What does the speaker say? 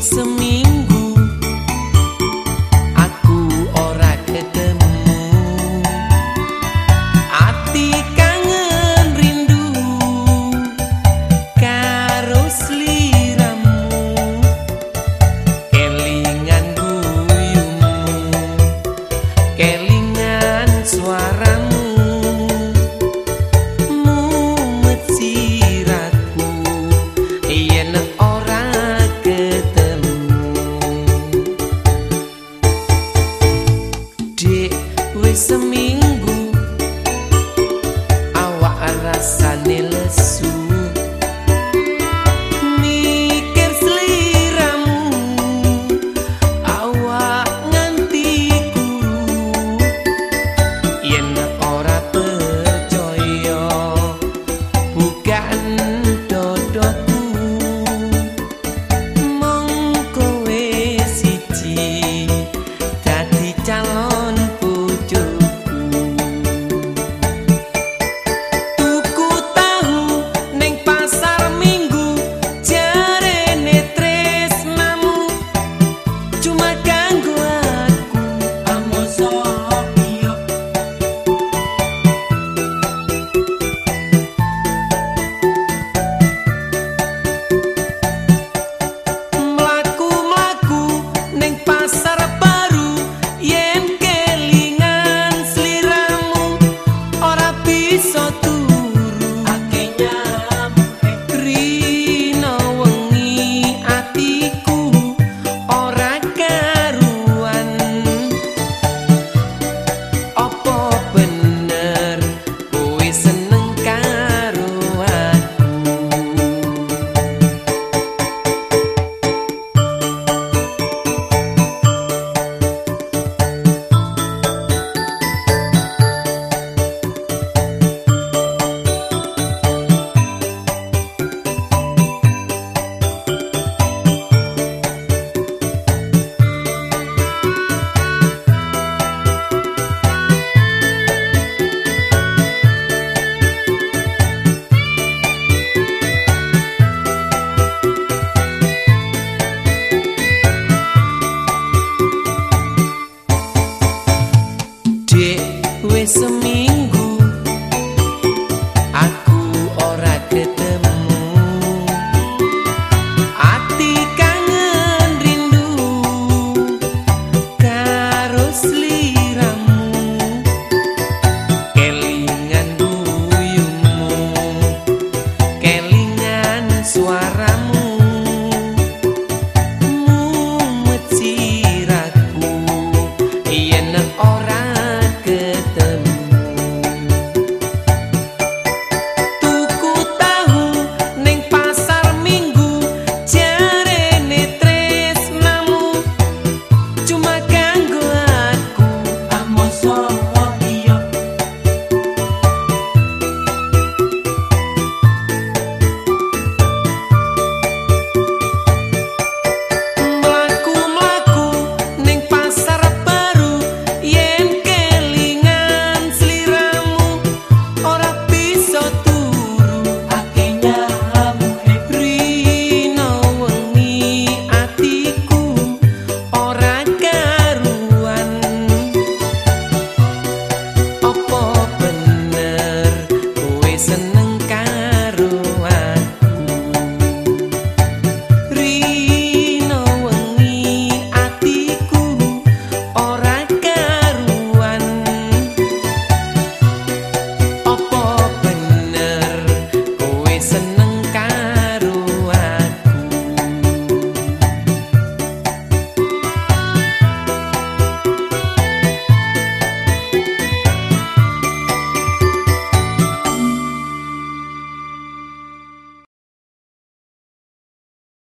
some me. seminggu. Awak rasane It's